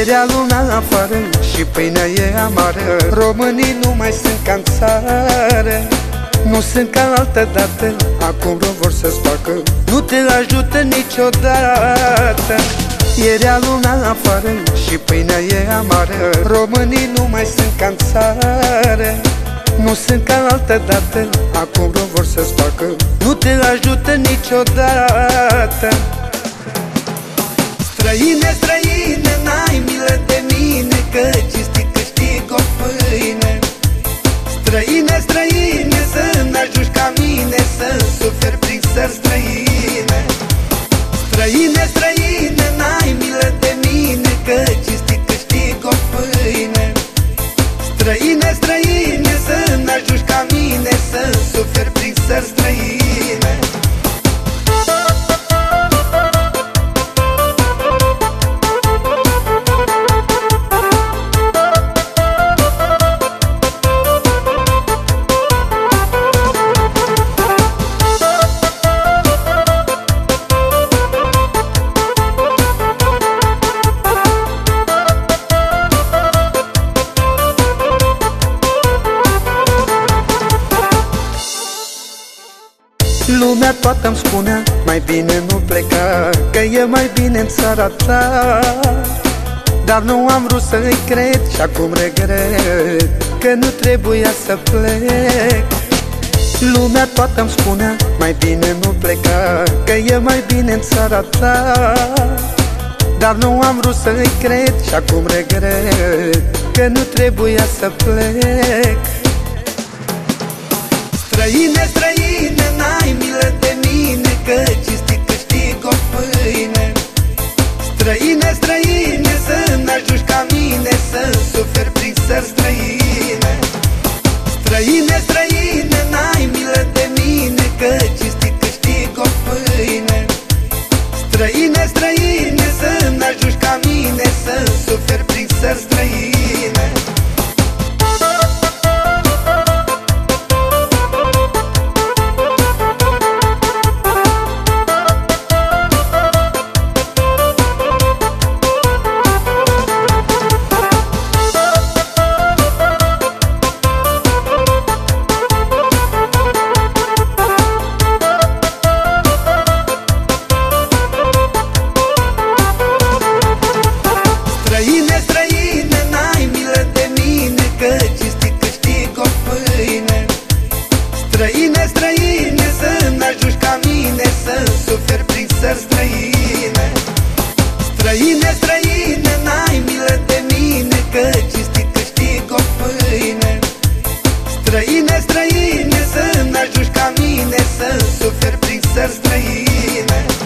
Era luna afară și pâinea e amară. Românii nu mai sunt ca țară. Nu sunt ca altă dată Acum vreo vor să-ți facă. Nu te ajută niciodată. Era luna afară și pâinea e amară. Românii nu mai sunt ca țară. Nu sunt ca altă dată Acum vreo vor să-ți facă. Nu te ajută niciodată. Străine, străine, n-ai milă de mine Că cinstit câștig o pâine. Străine, străine, să n-ajungi ca mine Să suferi prin sări străine. Străine, străine, n-ai milă de mine Că cinstit câștig o pâine. Străine, străine, să n-ajungi ca mine Să suferi prin sări străine Lumea toată îmi spunea Mai bine nu pleca Că e mai bine în țara ta. Dar nu am vrut să-i cred Și acum regret Că nu trebuia să plec. Lumea toată îmi spunea Mai bine nu pleca Că e mai bine în țara ta. Dar nu am vrut să-i cred Și acum regret Că nu trebuia să plec. Străine, străine, Că cinstit câștig o pâine. Străine, străine, să n-ajungi ca mine Să suferi prin sări străine. Străine, străine, baby.